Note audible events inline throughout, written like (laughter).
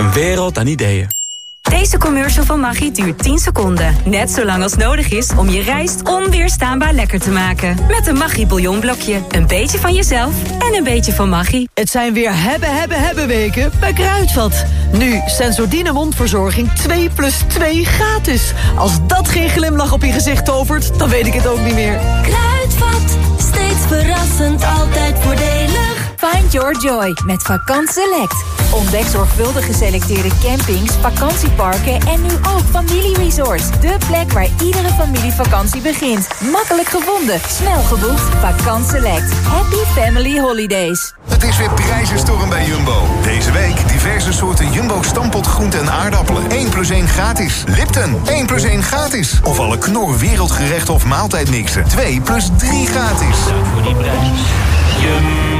Een wereld aan ideeën. Deze commercial van Maggi duurt 10 seconden. Net zo lang als nodig is om je rijst onweerstaanbaar lekker te maken. Met een Maggi bouillonblokje. Een beetje van jezelf en een beetje van Maggi. Het zijn weer hebben, hebben, hebben weken bij Kruidvat. Nu Sensordine mondverzorging 2 plus 2 gratis. Als dat geen glimlach op je gezicht tovert, dan weet ik het ook niet meer. Kruidvat, steeds verrassend, altijd voordelig. Find your joy met Vakant Select. Ontdek zorgvuldig geselecteerde campings, vakantieparken en nu ook familieresorts. De plek waar iedere familievakantie begint. Makkelijk gevonden, snel geboekt. Vakant Select. Happy Family Holidays. Het is weer prijzenstorm bij Jumbo. Deze week diverse soorten Jumbo stampotgroenten en aardappelen. 1 plus 1 gratis. Lipton, 1 plus 1 gratis. Of alle Knor wereldgerechten of maaltijdmixen. 2 plus 3 gratis. voor die prijs. Jumbo.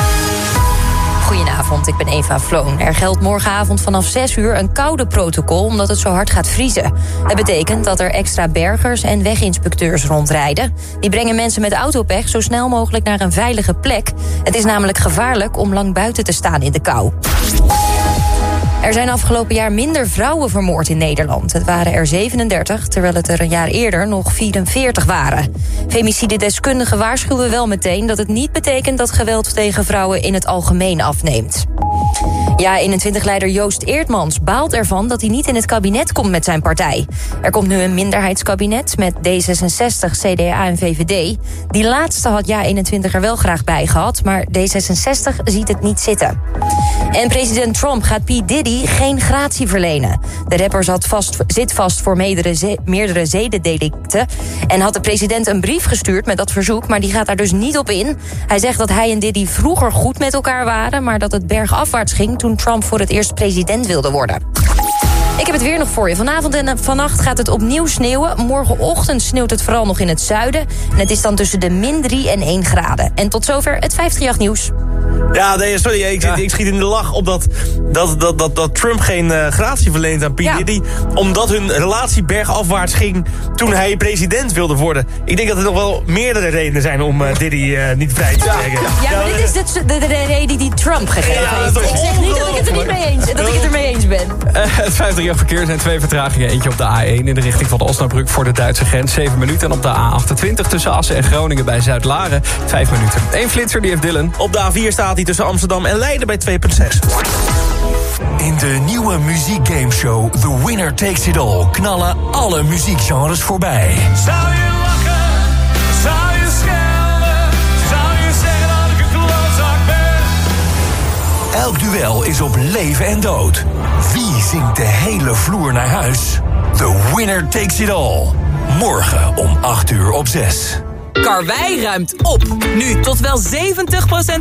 Goedenavond, ik ben Eva Vloon. Er geldt morgenavond vanaf 6 uur een koude protocol omdat het zo hard gaat vriezen. Het betekent dat er extra bergers en weginspecteurs rondrijden. Die brengen mensen met autopech zo snel mogelijk naar een veilige plek. Het is namelijk gevaarlijk om lang buiten te staan in de kou. Er zijn afgelopen jaar minder vrouwen vermoord in Nederland. Het waren er 37, terwijl het er een jaar eerder nog 44 waren. Femicide-deskundigen waarschuwen wel meteen dat het niet betekent... dat geweld tegen vrouwen in het algemeen afneemt. Ja, 21-leider Joost Eertmans baalt ervan dat hij niet in het kabinet komt met zijn partij. Er komt nu een minderheidskabinet met D66, CDA en VVD. Die laatste had Ja 21 er wel graag bij gehad, maar D66 ziet het niet zitten. En president Trump gaat P. Diddy geen gratie verlenen. De rapper zat vast, zit vast voor meerdere, meerdere zedendelicten... en had de president een brief gestuurd met dat verzoek... maar die gaat daar dus niet op in. Hij zegt dat hij en Diddy vroeger goed met elkaar waren... maar dat het bergafwaarts ging toen Trump voor het eerst president wilde worden. Ik heb het weer nog voor je. Vanavond en eh, vannacht gaat het opnieuw sneeuwen. Morgenochtend sneeuwt het vooral nog in het zuiden. En het is dan tussen de min 3 en 1 graden. En tot zover het 538 nieuws. Ja, nee, sorry, ik, ik, schiet in de lach op dat, dat, dat, dat, Trump geen eh, gratie verleent aan P. Diddy. Omdat hun relatie bergafwaarts ging toen hij president wilde worden. Ik denk dat er nog wel meerdere redenen zijn om eh, Diddy niet vrij te krijgen. Ja, maar dit is de, reden die Trump gegeven heeft. Ik zeg niet dat ik het er niet mee eens, dat ik het ermee eens ben. het 50 verkeer zijn twee vertragingen. Eentje op de A1 in de richting van Osnabrück voor de Duitse grens. 7 minuten. En op de A28 tussen Assen en Groningen bij Zuid-Laren. 5 minuten. Eén flitser die heeft Dylan. Op de A4 staat hij tussen Amsterdam en Leiden bij 2,6. In de nieuwe muziekgameshow The Winner Takes It All knallen alle muziekgenres voorbij. Elk duel is op leven en dood. Wie zingt de hele vloer naar huis? The Winner Takes It All. Morgen om 8 uur op 6. Karwei ruimt op. Nu tot wel 70%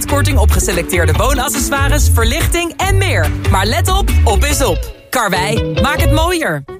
korting op geselecteerde woonaccessoires, verlichting en meer. Maar let op, op is op. Karwei, maak het mooier.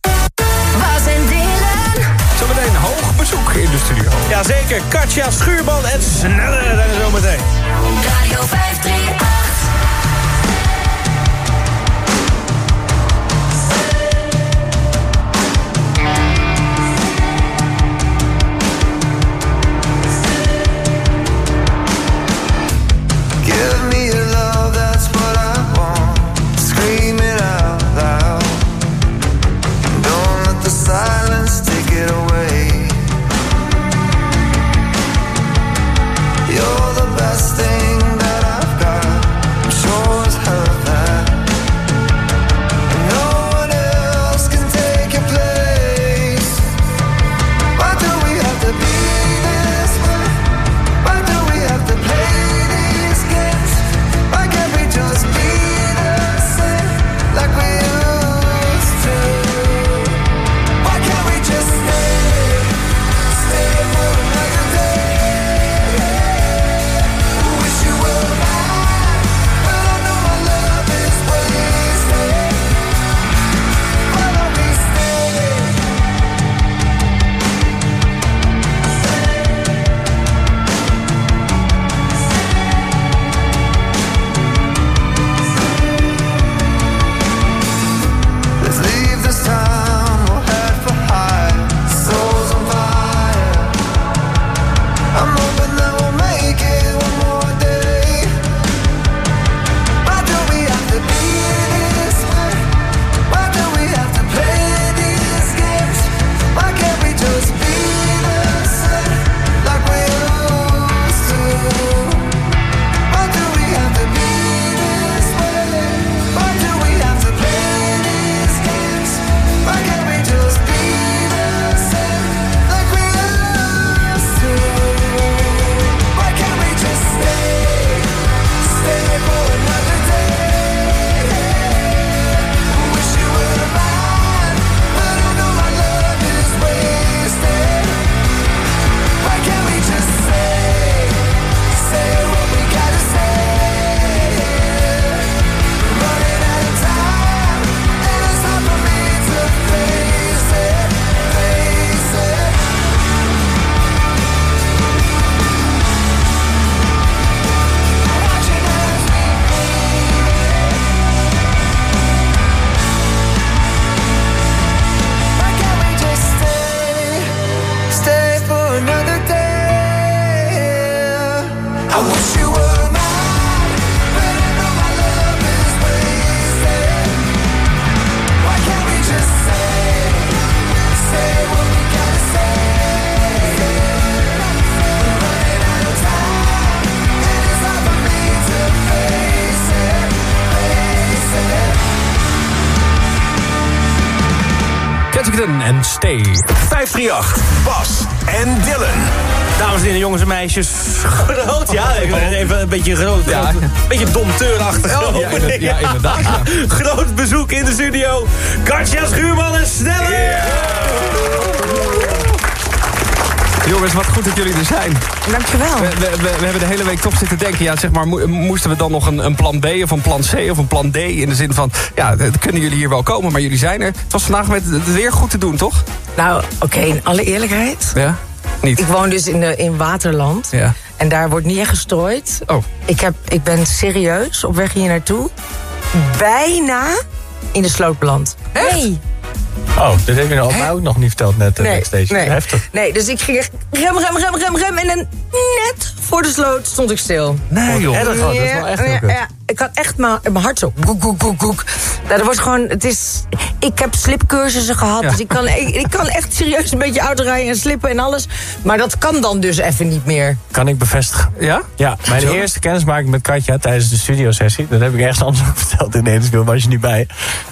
In de studio. Jazeker, Katja Schuurman en sneller zijn er zometeen. Radio 538. Kensington en Stay. 538, Bas en Dylan. Dames en heren, jongens en meisjes. Groot, ja. Even, een beetje groot. Ja. beetje domteurachtig. Oh, ja, inderdaad, ja. Groot bezoek in de studio. Katja Schuurman en Snelle. Jongens, wat goed dat jullie er zijn. Dankjewel. We, we, we, we hebben de hele week toch zitten denken... Ja, zeg maar, mo- moesten we dan nog een, een plan B of een plan C of een plan D... in de zin van, ja, kunnen jullie hier wel komen, maar jullie zijn er. Het was vandaag met het weer goed te doen, toch? Nou, oké, in alle eerlijkheid. Ja? Niet? Ik woon dus in, de, in Waterland. Ja. En daar wordt niet echt gestrooid. Oh. Ik, heb, ik ben serieus op weg hier naartoe. Bijna in de sloot beland. Nee. Oh, dit heb je nou mij ook nog niet verteld net uh, Nee, backstage. nee. Heftig. Nee, dus ik ging echt rem, rem, rem, rem, rem. En dan net voor de sloot stond ik stil. Nee, joh. Oh, dat is wel echt ja, ja, ik had echt mijn, mijn hart zo. Goek, goek, goek, goek. Dat was gewoon, het is... Ik heb slipcursussen gehad, Ja. dus ik kan, ik, ik kan echt serieus een beetje autorijden en slippen en alles. Maar dat kan dan dus even niet meer. Kan ik bevestigen. Ja? Ja, mijn Zo. eerste kennismaking met Katja tijdens de studiosessie... dat heb ik ergens anders ook (laughs) verteld in de interview, was je niet bij.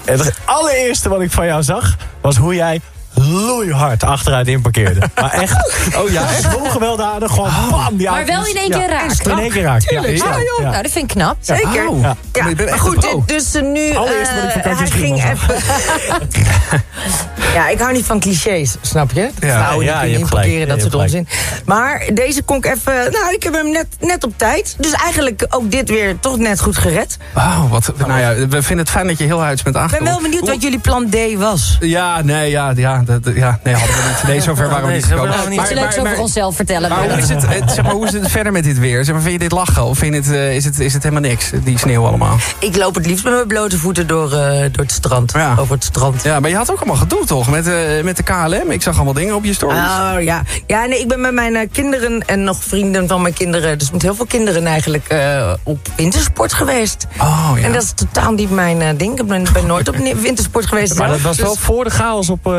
En het allereerste wat ik van jou zag, was hoe jij loeihard achteruit inparkeerde. (laughs) Maar echt, oh ja, echt zo gewelddadig, gewoon bam, die Maar wel in één keer Ja, raak. In één keer raak, ja. Tuurlijk. ja. Ja, joh. ja. Nou, dat vind ik knap. Zeker. Oh. Ja, Ja. Maar maar goed, dus eh, nu... Allereerst wat ik eh, hij ging even... (laughs) ja, ik hou niet van clichés, snap je? Ja. Vrouwen Ja, die je kunnen hebt gelijk. inparkeren, dat soort onzin. Maar deze kon ik even... Nou, ik heb hem net, net op tijd. Dus eigenlijk ook dit weer toch net goed gered. Oh, wat, nou ja, we vinden het fijn dat je heel huids bent Ik ben aangekomen. wel benieuwd wat jullie plan D was. Ja, nee, ja, ja, dat, ja, nee, hadden we niet. Nee, zover (laughs) waren we niet gekomen. we niet. Leuks over onszelf vertellen. maar hoe is, het, eh, zeg maar, hoe is het verder met dit weer? Zeg maar, vind je dit lachen of vind je het, eh, is, het, is het helemaal niks, die sneeuw allemaal? Ik loop het liefst met mijn blote voeten door, eh, door het strand. Ja. Over het strand. Ja, maar je had ook allemaal gedoe, toch? Toch? Met, eh, met de KLM? Ik zag allemaal dingen op je stories. Oh ja. Ja, nee, ik ben met mijn eh, kinderen en nog vrienden van mijn kinderen, dus met heel veel kinderen eigenlijk eh, op wintersport geweest. Oh ja. En dat is totaal niet mijn eh, ding. Ik ben, ben nooit op wintersport geweest. Maar dat was wel Dus- voor de chaos op eh,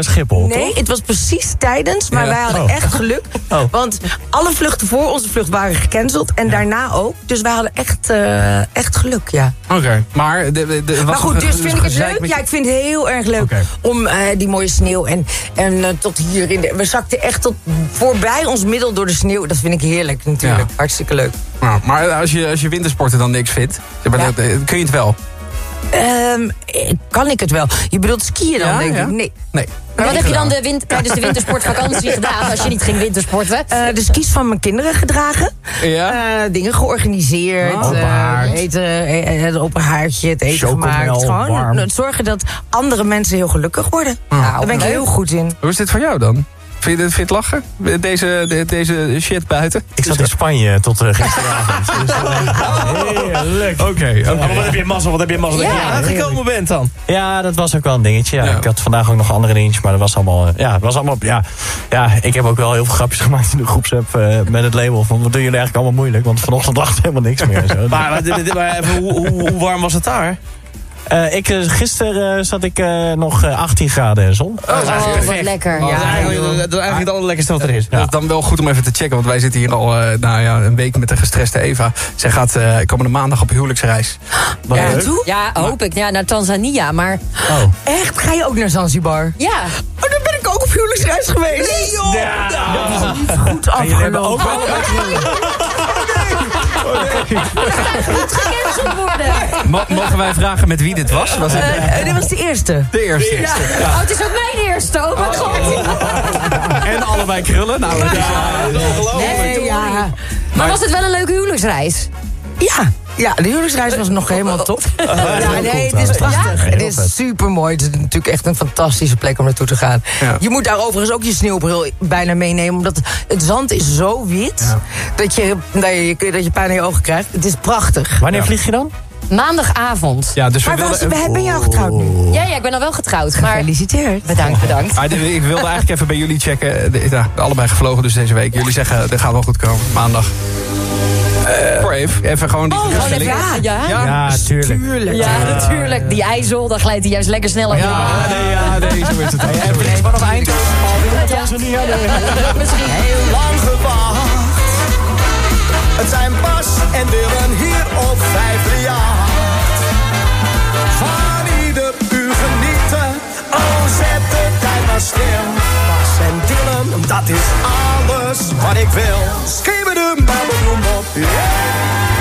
Schiphol, Nee, toch? het was precies tijdens, maar Ja. wij hadden Oh. echt geluk. (laughs) Oh. Want alle vluchten voor onze vlucht waren gecanceld en daarna ook. Dus wij hadden echt, eh, echt geluk, ja. Oké, maar... De, de, de- was maar goed, dus vind ik het leuk. Ja, ik vind het heel erg leuk om die mooie sneeuw en, en eh, tot hier in de... We zakten echt tot voorbij ons middel door de sneeuw. Dat vind ik heerlijk natuurlijk. Hartstikke leuk. Nou, maar als je, als je wintersporten dan niks vindt, kun je het wel? Ehm, eh, kan ik het wel? Je bedoelt skiën dan, Ja, denk ja. ik? Nee. Nee. Maar wat heb je dan de win- tijdens de wintersportvakantie (laughs) gedaan als je niet ging wintersporten? Eh, de skis van mijn kinderen gedragen. Ja? Eh, dingen georganiseerd. Oh, eh, haard. eten, het open haartje, het eten Chocomel, gemaakt. Gewoon warm. zorgen dat andere mensen heel gelukkig worden. Daar ben ik heel goed in. Hoe is dit voor jou dan? Vind je, dit- vind je het lachen? Deze, de- deze shit buiten? Ik zat in Spanje tot eh, gisteravond. dus, eh, heerlijk. Oké, wat heb je mazzel, wat heb je mazzel dat je aangekomen bent dan? Ja, dat was ook wel een dingetje. Ja. Ja. Ik had vandaag ook nog andere dingetjes, maar dat was allemaal... eh, Ja, het was allemaal ja, ja, ik heb ook wel heel veel grapjes (laughs) gemaakt in de groepsapp eh, met het label. Van, wat doen jullie eigenlijk allemaal moeilijk? Want vanochtend lag er helemaal niks meer. Zo. Maar, maar, maar even, hoe, hoe, hoe warm was het daar? Eh, ik, eh, gisteren eh, zat ik eh, nog eh, 18 graden en zon. Oh, wat lekker. dat, is eigenlijk, dat is eigenlijk het allerlekkerste wat er is. Dat is dan wel goed om even te checken, want wij zitten hier al eh, nou ja, een week met de gestreste Eva. Zij gaat eh, komende maandag op huwelijksreis. Wat Ja, ja, hoop ik. Ja, naar Tanzania, maar Oh. Echt? Ga je ook naar Zanzibar? ja. Oh, dan ben ik ook op huwelijksreis geweest. Nee, joh! Dat is niet goed afgelopen. (laughs) Gecanceld worden. Mo- mogen wij vragen met wie dit was? was het Eh, eh, dit was de eerste. de eerste? Oh, het is ook mijn eerste. Oh mijn god. En allebei krullen? Nou, het is, eh, Nee, ja. Maar was het wel een leuke huwelijksreis? Ja. Ja, de huwelijksreis was nog helemaal top. (laughs) Ja, nee, het is prachtig. Ja? Het is super mooi. Het is natuurlijk echt een fantastische plek om naartoe te gaan. Ja. Je moet daar overigens ook je sneeuwbril bijna meenemen. Omdat het zand is zo wit dat, je, dat, je, dat je pijn in je ogen krijgt. Het is prachtig. Wanneer vlieg je dan? Maandagavond. ja, dus we Maar was, wilden... ben je al getrouwd nu? Ja, ja, ik ben al wel getrouwd. Maar Gefeliciteerd. bedankt, bedankt. De- ik wilde eigenlijk even bij jullie checken. Ja, allebei gevlogen dus deze week. Jullie zeggen, dat gaat wel goed komen. Maandag. Voor even. Even gewoon die Oh, gewoon even, ja, ja. Ja? Ja, tuurlijk. Tuurlijk. Ja, natuurlijk. Die ijzel, dan glijdt hij juist lekker sneller. Ja, nee, ja, nee, zo is het. Zo is het. Vanaf Eindhoven naar Tanzania. Misschien. Heel lang gewacht. Het zijn Bas en Dylan hier op 538. Van ieder uur genieten. Oh, zet de tijd maar stil. En Dylan, dat is alles wat ik wil. Schreeuwen de babbelbloem op. Oh,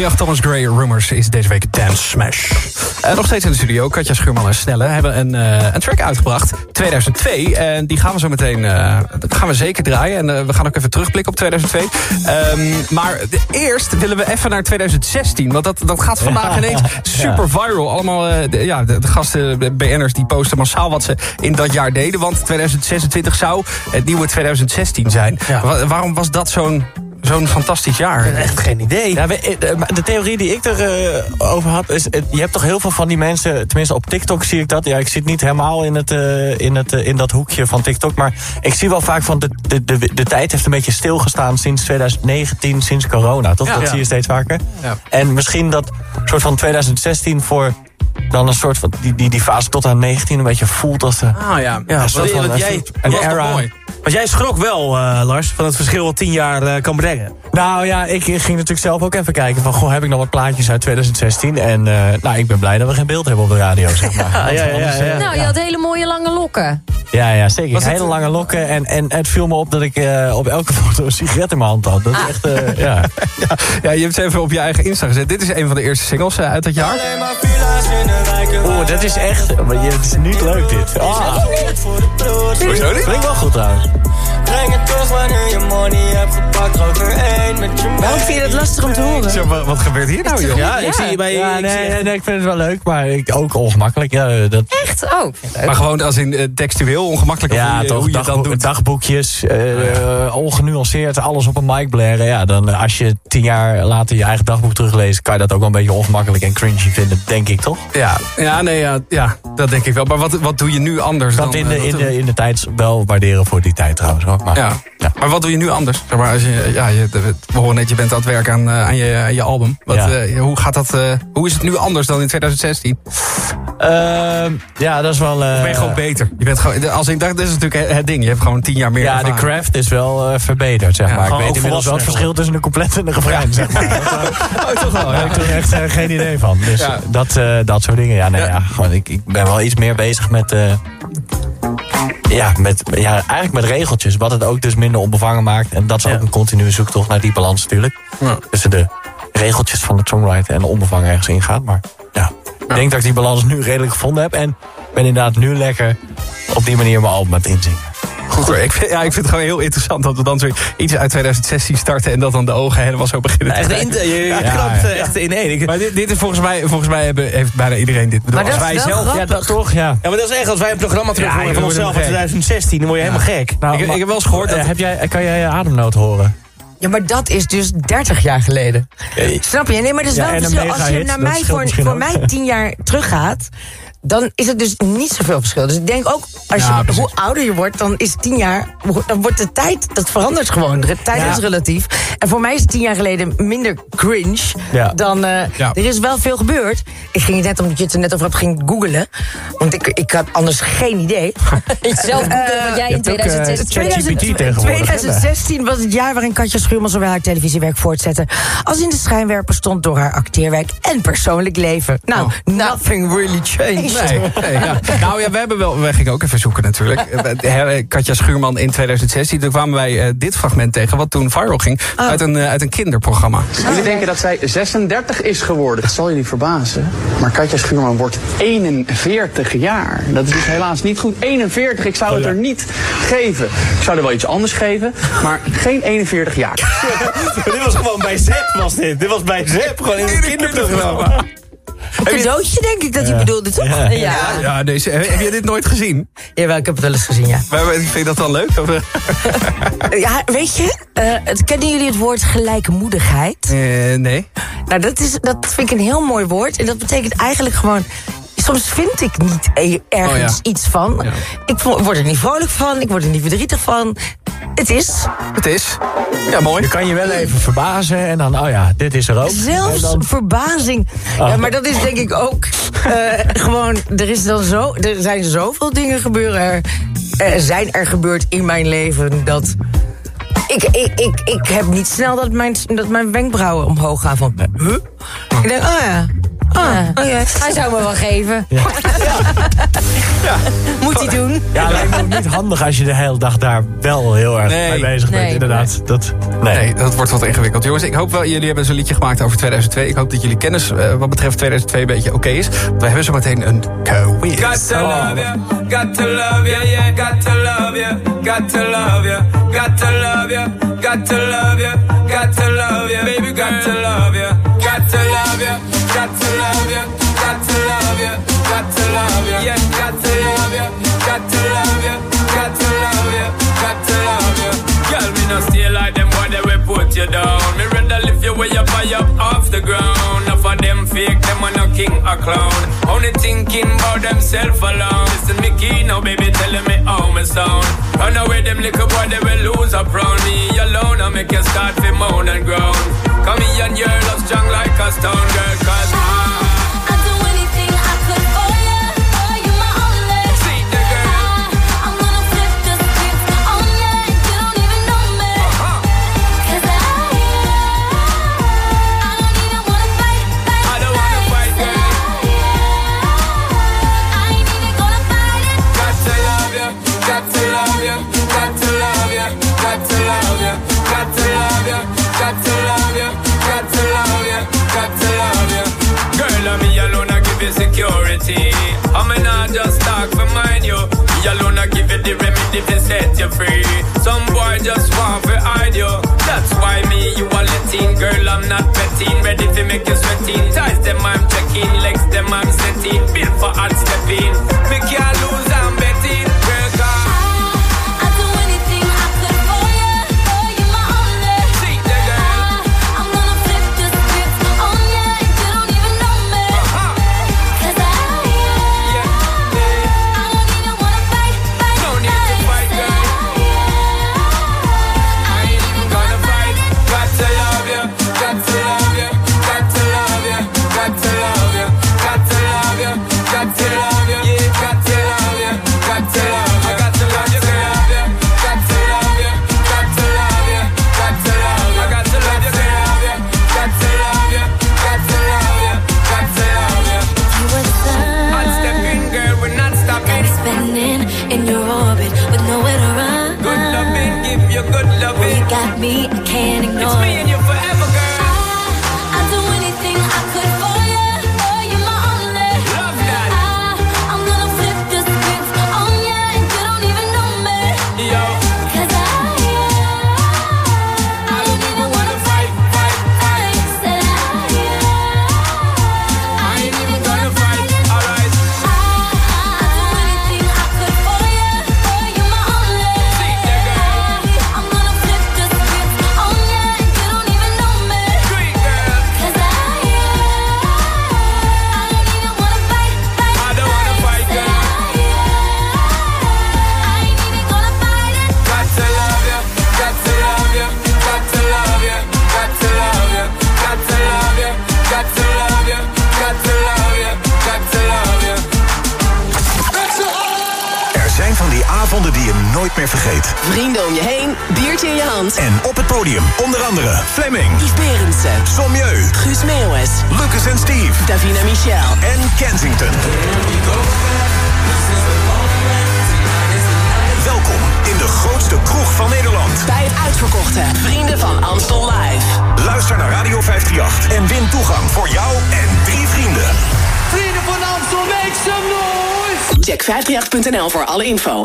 538 Thomas Gray Rumors is deze week Dance Smash. Eh, nog steeds in de studio, Katja Schuurman en Snelle hebben een, eh, een track uitgebracht. 2002. En die gaan we zo meteen eh, gaan we zeker draaien. En we gaan ook even terugblikken op 2002. Ehm, maar eerst willen we even naar 2016. Want dat, dat gaat vandaag (laughs) ineens super viral. Allemaal de, ja, de, de gasten, de BN'ers, die posten massaal wat ze in dat jaar deden. Want 2026 zou het nieuwe 2016 zijn. Wa- waarom was dat zo'n zo'n fantastisch jaar? Echt geen idee. Ja, eh, maar de theorie die ik erover over had is... eh, je hebt toch heel veel van die mensen... tenminste op TikTok zie ik dat. Ja, ik zit niet helemaal in, het, eh, in, het, eh, in dat hoekje van TikTok... maar ik zie wel vaak van de, de, de, de tijd heeft een beetje stilgestaan... sinds 2019, sinds corona, toch? Ja. dat Ja. zie je steeds vaker. Ja. En misschien dat soort van 2016 voor... dan een soort van die, die, die fase tot aan 19 een beetje voelt als... de Ah ja, ja een soort want, van, want een jij, een was era. mooi. Want jij schrok wel, eh, Lars, van het verschil wat tien jaar eh, kan brengen. Nou ja, ik ging natuurlijk zelf ook even kijken van... goh, heb ik nog wat plaatjes uit 2016? En eh, nou, ik ben blij dat we geen beeld hebben op de radio, (laughs) zeg maar. Ja, ja, ja, ja. eh, Nou, je had hele mooie lange lokken. Ja, ja, zeker. Was het- Hele lange lokken. En, en het viel me op dat ik eh, op elke (laughs) foto een sigaret in mijn hand had. Dat is echt, eh, ja. (laughs) Ja, ja, je hebt ze even op je eigen Insta gezet. Dit is een van de eerste singles eh, uit dat jaar. Oeh, dat is echt... Maar je- het is niet leuk, dit. Ah. Hoezo niet? Klinkt wel goed, trouwens. Breng het terug wanneer je money hebt gepakt. Er één met je Waarom vind je dat lastig om te horen? Zo, wat, wat gebeurt hier nou, joh? Ja, ik zie je bij... Ja, ik nee, nee, nee, ik vind het wel leuk, maar ik, ook ongemakkelijk. Ja, dat, Echt? Oh, leuk. Maar gewoon als in eh, textueel ongemakkelijk. of ja hoe je, toch, hoe je doet. dagboekjes, eh, ongenuanceerd, alles op een mic blaren. Ja, dan eh, als je tien jaar later je eigen dagboek terugleest... kan je dat ook wel een beetje ongemakkelijk en cringy vinden, denk ik, toch? Ja, ja, nee, ja, ja, dat denk ik wel. Maar wat, wat doe je nu anders Dat dan... in de, eh, in, dat- de, in de tijd wel waarderen voor die tijd trouwens. Hoor. Maar, Ja. Maar wat doe je nu anders? Zeg maar, als je, ja, je, we horen net, je bent aan het werk aan, eh, aan, je, aan je album. Wat, Ja. eh, hoe, gaat dat, hoe is het nu anders dan in 2016? Ehm, ja, dat is wel... ben je gewoon beter? Je bent gewoon, als ik dacht, dit is natuurlijk het- ding. Je hebt gewoon tien jaar meer ja, de craft is wel verbeterd, zeg Ja, maar. Ik weet inmiddels wel het verschil tussen een couplet en een refrein, zeg maar. (laughs) Oh, toch wel, Daar ja. heb ik toen echt geen idee van. Dus Ja. dat, dat soort dingen. Ja, nee, ja. gewoon, ik, ik ben wel iets meer bezig met... eh, ja, met, ja, eigenlijk met regeltjes. Wat het ook dus minder onbevangen maakt. En dat is ook een continue zoektocht naar die balans natuurlijk. Ja. Tussen de regeltjes van het songwriter en de onbevangen ergens ingaan. Maar ja, ik denk dat ik die balans nu redelijk gevonden heb. En ben inderdaad nu lekker op die manier mijn album aan het inzingen. Goed hoor. Ik vind, ja, ik vind het gewoon heel interessant dat we dan zo iets uit 2016 starten... en dat dan de ogen helemaal zo beginnen te Echt, in, je, je Ja, knapt ja. echt in één. Maar dit, dit is volgens mij, volgens mij hebben, heeft bijna iedereen dit. Ik bedoel, Maar als dat wij is wel zelf, grappig. Ja, dat toch, ja. Ja, maar dat is echt, als wij een programma terug Ja, horen van onszelf uit helemaal 2016, dan word je helemaal gek. Nou, ik, maar- ik heb wel eens gehoord dat... Eh, heb jij, kan jij je ademnoot horen? Ja, maar dat is dus 30 jaar geleden. Snap je? Nee, maar dat is Ja, wel een verschil. Als je naar dat mij voor, voor mij 10 jaar teruggaat... dan is het dus niet zoveel verschil. Dus ik denk ook, als Ja, je, hoe ouder je wordt, dan is 10 jaar... dan wordt de tijd, dat verandert gewoon. De tijd Ja. is relatief. En voor mij is 10 jaar geleden minder cringe Ja. dan... eh. Er is wel veel gebeurd. Ik ging het net, omdat je het er net over had, ging googelen. Want ik, ik had anders geen idee. (laughs) Zelf googelen wat jij in hebt ook, eh, 2016... ChatGPT tegenwoordig, hè? 2016 was het jaar waarin Katja Schuurman zowel haar televisiewerk voortzette... als in de schijnwerper stond door haar acteerwerk en persoonlijk leven. Nou, nothing really changed. Nee, nee, ja. Nou ja, we hebben wel. We gingen ook even zoeken natuurlijk. Eh, eh, Katja Schuurman in 2016. Toen kwamen wij eh, dit fragment tegen, wat toen viral ging. Uit, een, uit een kinderprogramma. Jullie denken dat zij 36 is geworden. Het zal jullie verbazen. Maar Katja Schuurman wordt 41 jaar. Dat is dus helaas niet goed. 41, ik zou het er niet geven. Ik zou er wel iets anders geven, maar geen 41 jaar. (laughs) dit was gewoon bij Zep, was dit. Dit was bij Zep, gewoon in een kinderprogramma. Een cadeautje denk ik dat hij bedoelde, toch? Ja. Ja. Ja, deze, heb je dit nooit gezien? Jawel, ik heb het wel eens gezien, ja. Maar, Vind je dat dan leuk? Of? (laughs) Ja, weet je, het, kennen jullie het woord gelijkmoedigheid? Eh, nee. Nou, dat, is, dat vind ik een heel mooi woord. En dat betekent eigenlijk gewoon... Soms vind ik niet e- ergens Oh ja. iets van. Ja. Ik word er niet vrolijk van, ik word er niet verdrietig van. Het is. Het is. Ja, mooi. Je kan je wel even verbazen en dan, oh ja, dit is er ook. En Zelfs dan, verbazing. Ah. Ja, maar dat is denk ik ook eh, gewoon. Er, is dan zo, er zijn zoveel dingen gebeuren. Er, er zijn er gebeurd in mijn leven dat. Ik, ik, ik, ik heb niet snel dat mijn, dat mijn wenkbrauwen omhoog gaan van. Huh? Ik denk, oh ja. Ja. Hij zou me wel geven. Moet hij doen. Ja, het lijkt me ook niet handig als je de hele dag daar wel heel erg Nee. mee bezig bent. Nee. Inderdaad. Dat, nee. Nee, dat wordt wat ingewikkeld. Jongens, ik hoop wel, jullie hebben zo'n liedje gemaakt over 2002. Ik hoop dat jullie kennis eh, wat betreft 2002 een beetje oké is. We hebben zo meteen een quiz. Got to love you, got to love you, yeah, got to love you, got to love you, got to love you, got to love you, got to love you, baby, got to love you, got to love you, got to love you, got to love you, yeah, got to love you, got to love you, got to love you, got to love you. Girl, me not stay like them boy, they will put you down. Me rather lift you way up, high up off the ground. Fake, them are no king or clown. Only thinking about themself alone. Listen, me key now, baby, telling me how me sound. Run away, them little boy, they will lose up round me alone. I make you start to moan and groan. Come here and your love strong like a stone girl, cause I. set you free. Some boy just want to hide you. That's why me, you are letting. Girl, I'm not betting. Ready to make you sweating. Ties them, I'm checking. Legs them, I'm setting. Built for hard stepping. Me can't lose, Check 538.nl voor alle info.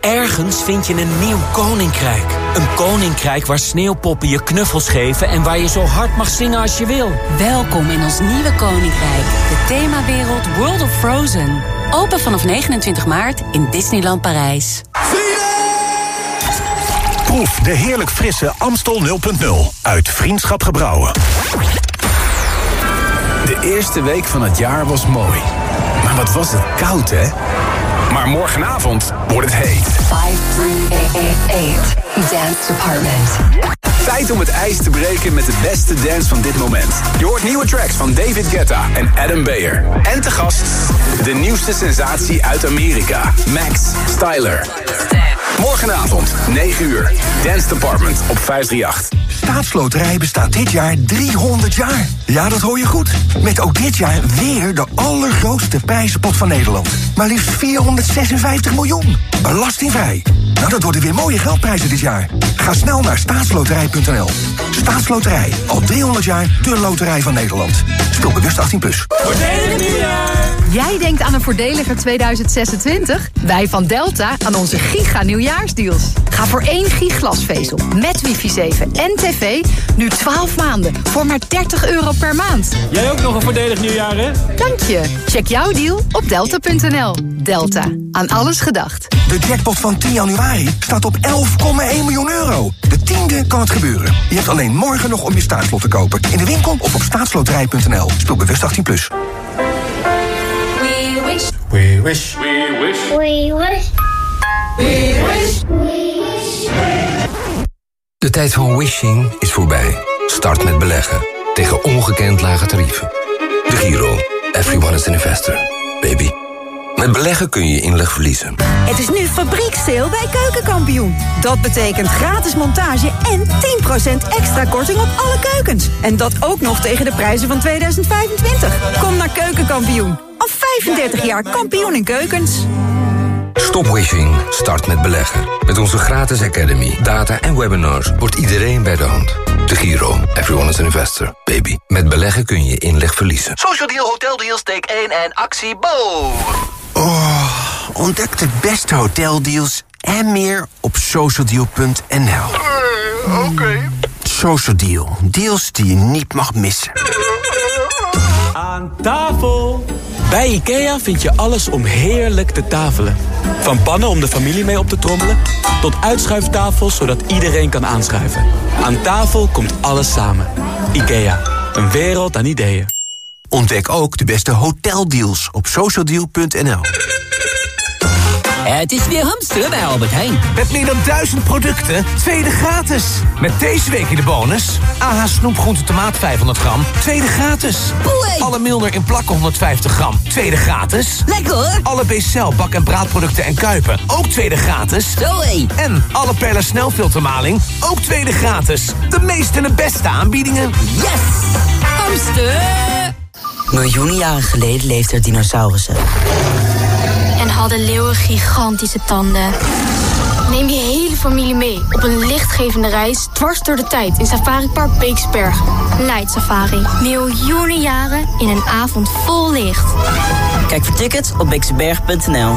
Ergens vind je een nieuw koninkrijk. Een koninkrijk waar sneeuwpoppen je knuffels geven... en waar je zo hard mag zingen als je wil. Welkom in ons nieuwe koninkrijk. De themawereld World of Frozen. Open vanaf 29 maart in Disneyland Parijs. Proef de heerlijk frisse Amstel 0.0 uit Vriendschap Gebrouwen. De eerste week van het jaar was mooi. Wat was het koud, hè? Maar morgenavond wordt het heet. 5388 Dance Department. Tijd om het ijs te breken met de beste dance van dit moment. Je hoort nieuwe tracks van David Guetta en Adam Beyer. En te gast, de nieuwste sensatie uit Amerika, Max Styler. Morgen Morgenavond, 9 uur. Dance Department op 538. Staatsloterij bestaat dit jaar 300 jaar. Ja, dat hoor je goed. Met ook dit jaar weer de allergrootste prijzenpot van Nederland. Maar liefst 456 miljoen. Belastingvrij. Nou, dat worden weer mooie geldprijzen dit jaar. Ga snel naar staatsloterij.nl. Staatsloterij. Al 300 jaar de loterij van Nederland. Speel bewust 18+. Plus. Jij denkt aan een voordeliger 2026? Wij van Delta aan onze giga nieuwjaarsdeals. Ga voor één giglasvezel met wifi 7 en tv nu 12 maanden voor maar 30 euro per maand. Jij ook nog een voordelig nieuwjaar, hè? Dank je. Check jouw deal op delta.nl. Delta. Aan alles gedacht. De jackpot van 10 januari staat op 11,1 miljoen euro. De tiende kan het gebeuren. Je hebt alleen morgen nog om je staatslot te kopen. In de winkel of op staatsloterij.nl. Speel bewust 18+. Plus. We wish. We wish. We wish. We wish. We wish. De tijd van wishing is voorbij. Start met beleggen. Tegen ongekend lage tarieven. De Giro. Everyone is an investor. Baby. Met beleggen kun je inleg verliezen. Het is nu fabrieksteel bij Keukenkampioen. Dat betekent gratis montage en 10% extra korting op alle keukens. En dat ook nog tegen de prijzen van 2025. Kom naar Keukenkampioen. Al 35 jaar kampioen in keukens. Stop wishing. Start met beleggen. Met onze gratis academy, data en webinars wordt iedereen bij de hand. De Giro. Everyone is an investor. Baby. Met beleggen kun je inleg verliezen. Social Deal Hotel Deals take 1 en actie Bo. Oh, ontdek de beste hoteldeals en meer op socialdeal.nl. Oké. Social Deal. Deals die je niet mag missen. Aan tafel! Bij IKEA vind je alles om heerlijk te tafelen. Van pannen om de familie mee op te trommelen... tot uitschuiftafels zodat iedereen kan aanschuiven. Aan tafel komt alles samen. IKEA, een wereld aan ideeën. Ontdek ook de beste hoteldeals op socialdeal.nl. Het is weer hamsteren bij Albert Heijn. Met meer dan duizend producten, tweede gratis. Met deze week in de bonus... AH snoepgroente tomaat 500 gram, tweede gratis. Alle Milner in plakken 150 gram, tweede gratis. Lekker hoor. Alle Bcel bak- en braadproducten en kuipen, ook tweede gratis. Zoé. En alle Perla snelfiltermaling, ook tweede gratis. De meeste en de beste aanbiedingen. Yes! Hamster! Miljoenen jaren geleden leefden er dinosaurussen. En hadden leeuwen gigantische tanden. Neem je hele familie mee op een lichtgevende reis dwars door de tijd in Safari Park Beeksbergen. Light Safari. Miljoenen jaren in een avond vol licht. Kijk voor tickets op beekseberg.nl.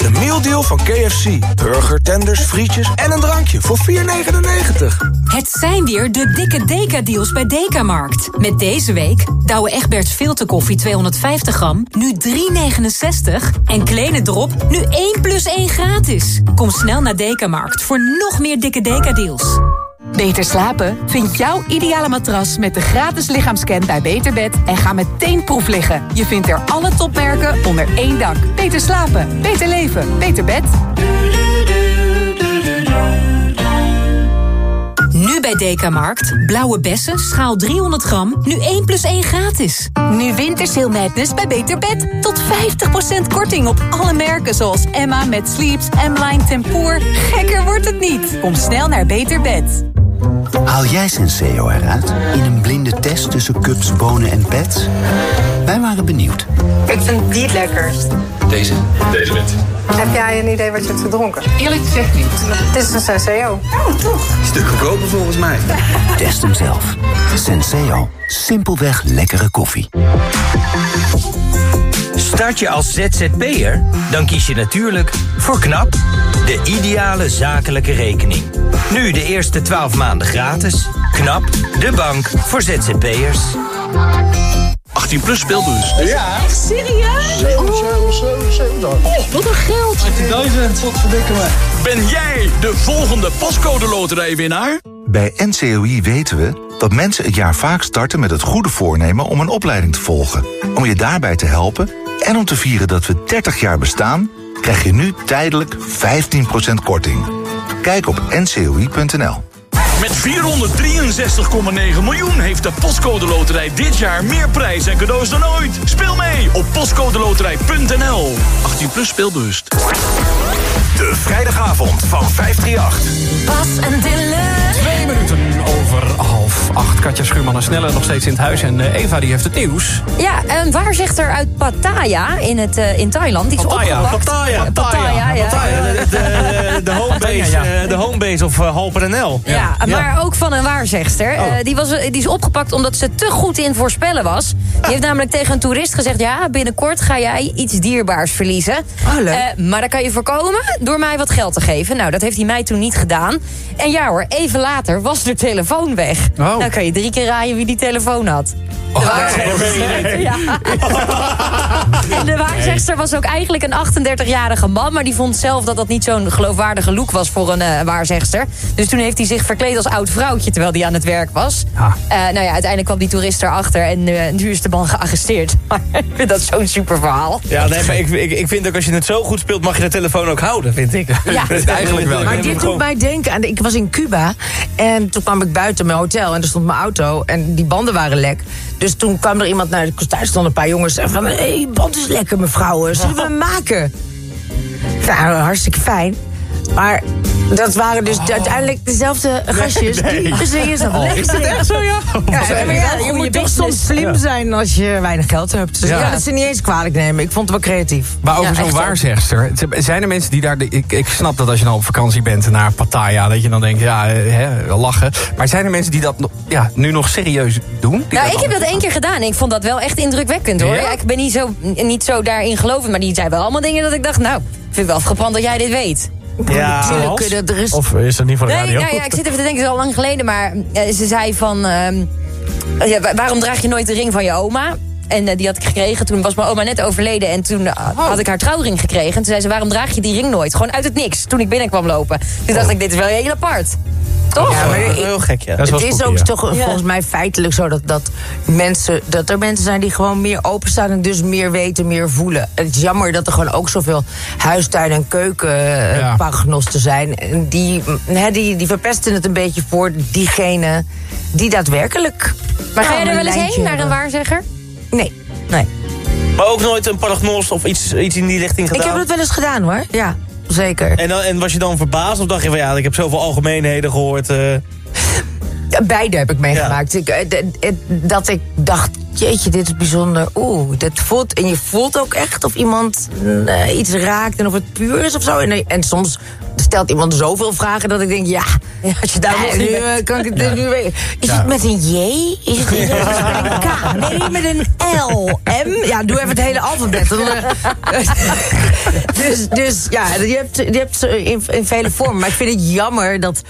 De mealdeal van KFC. Burger, tenders, frietjes en een drankje voor 4,99. Het zijn weer de dikke Deka-deals bij Dekamarkt. Met deze week Douwe Egberts filterkoffie 250 gram, nu 3,69. En Kleine Drop, nu 1 plus 1 gratis. Kom snel naar Dekamarkt voor nog meer dikke Deka-deals. Beter slapen? Vind jouw ideale matras met de gratis lichaamscan bij Beterbed en ga meteen proef liggen. Je vindt er alle topmerken onder één dak. Beter slapen, beter leven, beter bed. Nu bij Dekamarkt. Blauwe bessen, schaal 300 gram, nu 1 plus 1 gratis. Nu Wintersail Madness bij Beter Bed. Tot 50% korting op alle merken zoals Emma met Sleeps, M-Line Tempoor. Gekker wordt het niet. Kom snel naar Beter Bed. Haal jij Senseo eruit in een blinde test tussen cups, bonen en pets? Wij waren benieuwd. Ik vind die het lekkerst. Deze? Deze wit. Heb jij een idee wat je hebt gedronken? Eerlijk gezegd niet. Het is een Senseo. Oh, toch? Stuk goedkoper volgens mij. (laughs) Test hem zelf. Senseo. Simpelweg lekkere koffie. Start je als ZZP'er? Dan kies je natuurlijk voor KNAP, de ideale zakelijke rekening. Nu de eerste 12 maanden gratis. KNAP, de bank voor ZZP'ers. 18 plus speelbus. Ja. Echt serieus? Oh, wat een geld. 18.000, wat verdikken me. Ben jij de volgende pascode loterijwinnaar? Bij NCOI weten we dat mensen het jaar vaak starten met het goede voornemen om een opleiding te volgen. Om je daarbij te helpen en om te vieren dat we 30 jaar bestaan, krijg je nu tijdelijk 15% korting. Kijk op ncoi.nl. Met 463,9 miljoen heeft de Postcode Loterij dit jaar meer prijs en cadeaus dan ooit. Speel mee op postcodeloterij.nl. 18 plus speelbewust. De De vrijdagavond van 538. Bas en Dylan. Twee minuten over half acht. Katja Schuurman en Sneller nog steeds in het huis. En eh, Eva die heeft het nieuws. Ja, een waarzegster uit Pattaya in, het, eh, in Thailand. Die is Pattaya, opgepakt. Pattaya, Pattaya, ja. Pattaya, de, de, de (laughs) homebase, eh, de homebase of uh, Halper.nl. Ja, maar ook van een waarzegster. Eh, die, was, die is opgepakt omdat ze te goed in voorspellen was. Die heeft namelijk tegen een toerist gezegd... ja, binnenkort ga jij iets dierbaars verliezen. Eh, maar dat kan je voorkomen door mij wat geld te geven. Nou, dat heeft hij mij toen niet gedaan. En ja hoor, even later was de telefoon weg. Nou kan je drie keer raaien wie die telefoon had. De waarzegster. (laughs) Ja. En de waarzegster was ook eigenlijk een 38-jarige man... maar die vond zelf dat dat niet zo'n geloofwaardige look was voor een eh, waarzegster. Dus toen heeft hij zich verkleed als oud vrouwtje... terwijl hij aan het werk was. Eh, nou ja, uiteindelijk kwam die toerist erachter... en eh, nu is de man gearresteerd. (laughs) Maar ik vind dat zo'n super verhaal. Ja, nee, maar ik, ik, ik vind ook als je het zo goed speelt... mag je de telefoon ook houden, vind ik. Ja, (laughs) eigenlijk wel. Maar dit doet mij denken aan... Ik was in Cuba en toen kwam ik buiten mijn hotel... en er stond mijn auto en die banden waren lek. Dus toen kwam er iemand naar de Daar stonden een paar jongens en van... hé, hey, band is lekker mevrouw, zullen we maken? (laughs) Nou, hartstikke fijn. Maar dat waren dus uiteindelijk dezelfde gastjes. nee. die- Dus Oh, is dat echt zo, ja? Ja, Wat maar ja, je moet toch soms slim zijn als je weinig geld hebt. Dus Ja. ja. dat ze niet eens kwalijk nemen. Ik vond het wel creatief. Maar over Ja, zo'n waarzegster. Zijn er mensen die daar... Ik, ik snap dat als je dan op vakantie bent naar Pattaya... dat je dan denkt, ja, eh, hè, lachen. Maar zijn er mensen die dat ja, nu nog serieus doen? Die Nou, ik heb dat één keer gedaan. en Ik vond dat wel echt indrukwekkend hoor. Ja? Ja, ik ben niet zo, niet zo daarin gelovend, maar die zei wel allemaal dingen dat ik dacht, nou, ik vind het wel frappant dat jij dit weet. Ja, Natuurlijk kunnen er is- Of is dat niet voor de Nee, radio? nou ja, ik zit even te denken, het is al lang geleden, maar eh, ze zei van, ehm, ja, wa- waarom draag je nooit de ring van je oma? En eh, die had ik gekregen. Toen was mijn oma net overleden. En toen eh, had ik haar trouwring gekregen. En toen zei ze, waarom draag je die ring nooit? Gewoon uit het niks. Toen ik binnenkwam lopen. Toen dacht ik, dit is wel heel apart. Toch? Ja, maar ik- Heel gek, ja. het is ook toch Ja. volgens mij feitelijk zo dat, dat, mensen, dat er mensen zijn die gewoon meer openstaan en dus meer weten, meer voelen. Het is jammer dat er gewoon ook zoveel huistuin- en keukenpagnosten zijn. En die, hè, die, die verpesten het een beetje voor diegene die daadwerkelijk. Maar ga nou, je er wel eens heen, naar een waarzegger? Nee. nee. Maar ook nooit een paragnost of iets, iets in die richting gedaan? Ik heb het wel eens gedaan hoor. Ja, zeker. En, dan, en was je dan verbaasd of dacht je van ja, ik heb zoveel algemeenheden gehoord? eh, Beide heb ik meegemaakt. Ik, eh, dat ik dacht, jeetje, dit is bijzonder. Oeh, dit voelt... En je voelt ook echt of iemand eh, iets raakt en of het puur is of zo. En, en soms stelt iemand zoveel vragen dat ik denk, ja... als je daar nog nu, eh, bent. kan ik het Ja. nu weten. Is Ja. het met een J? Is het met een K? Nee, met een L. M? Ja, doe even het hele alfabet. Dan, eh, (laughs) dus, dus ja, je hebt, je hebt ze in, in vele vormen. Maar ik vind het jammer dat,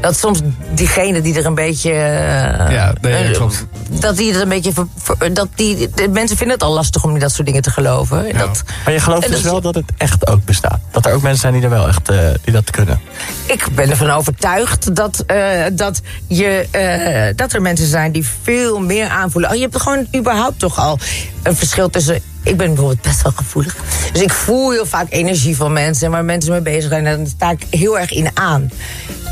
dat soms diegene die er een beetje... Ja, nee. Dat die er een beetje... ver- dat die, de mensen vinden het al lastig om dat soort dingen te geloven. En Dat, Maar je gelooft dus wel dat het echt ook bestaat? Dat er ook mensen zijn die er wel echt eh, die dat kunnen? ik ben ervan overtuigd dat, eh, dat, je, eh, dat er mensen zijn die veel meer aanvoelen. Oh, je hebt gewoon überhaupt toch al een verschil tussen. Ik ben bijvoorbeeld best wel gevoelig. Dus ik voel heel vaak energie van mensen en waar mensen mee bezig zijn. En daar sta ik heel erg in aan.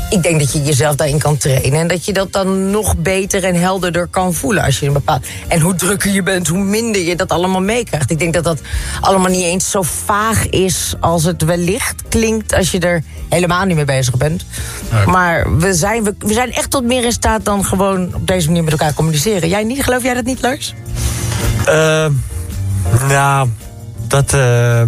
Ik denk dat je jezelf daarin kan trainen. En dat je dat dan nog beter en helderder kan voelen. Als je een bepaald. En hoe drukker je bent, hoe minder je dat allemaal meekrijgt. Ik denk dat dat allemaal niet eens zo vaag is als het wellicht klinkt. als je er helemaal niet mee bezig bent. Maar we zijn, we, we zijn echt tot meer in staat dan gewoon op deze manier met elkaar communiceren. Jij niet? Geloof jij dat niet, Lars? Eh, nou, dat eh,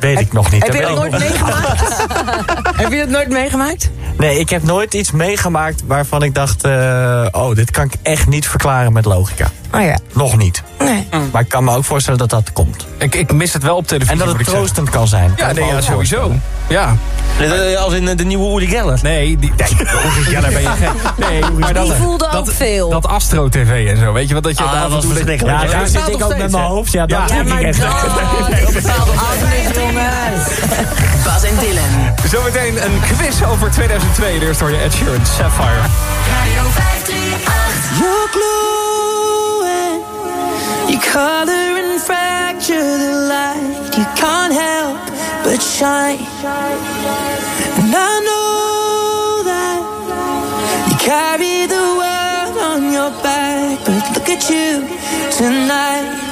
weet ik nog niet. Heb je dat nooit meegemaakt? (laughs) heb je dat nooit meegemaakt? Nee, ik heb nooit iets meegemaakt waarvan ik dacht... eh, oh, dit kan ik echt niet verklaren met logica. Oh ja. Nog niet. Nee. Maar ik kan me ook voorstellen dat dat komt. Ik, ik mis het wel op televisie. En dat het troostend kan zijn. Ja, nee, ja, sowieso. Ja. Eh, Als in eh, de nieuwe Uri Geller. Nee, die, nee Uri Geller ben je gek. (laughs) Nee, maar dat, Die voelde ook dat, veel. Dat Astro TV en zo, weet je wat? Dat je Ah, af en dat was toe- verschrikkelijk. Ja, Ja, daar daar zit ik ook met mijn hoofd. Ja, dat Ja, denk ik echt. (laughs) jongens. Bas en Dylan. Zometeen een quiz over 2002. Eerst hoor je Ed Sheeran, Sapphire. Glowing, you color and fracture the light. You can't help but shine. And I know that you carry the world on your back. But look at you tonight.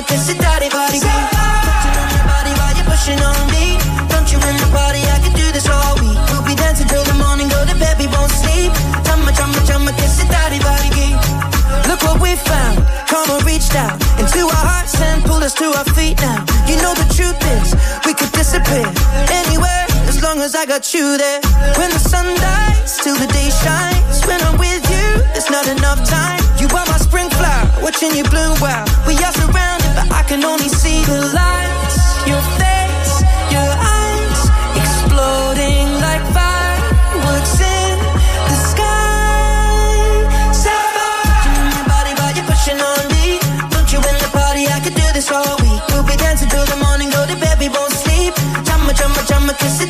I'ma your daddy body. Touching on your body while you're pushing on me. Don't you in the party? I could do this all week. We'll be dancing till the morning, go to bed, we won't sleep. Chumma, chumma, chumma, kiss your daddy body. Look what we found. Karma reached out into our hearts and pulled us to our feet now. You know the truth is, we could disappear anywhere as long as I got you there. When the sun dies, till the day shines. When I'm with you, there's not enough time. You are my spring watching you bloom wild. We are surrounded, but I can only see the lights. Your face, your eyes, exploding like fireworks in the sky. Sapphire, you your body while you're pushing on me. Don't you in the party? I could do this all week. We'll be dancing till the morning, go to bed, we won't sleep. Chama, chama, chama, kiss it,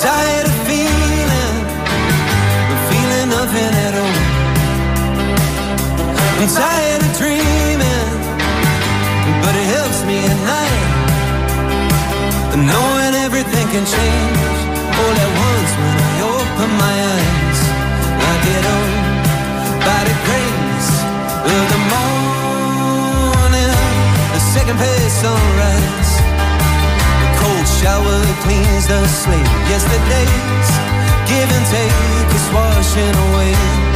tired of feeling, but feeling nothing at all. I'm tired of dreaming, but it helps me at night. Knowing everything can change all at once when I open my eyes. The slate. Yesterday's give and take is washing away.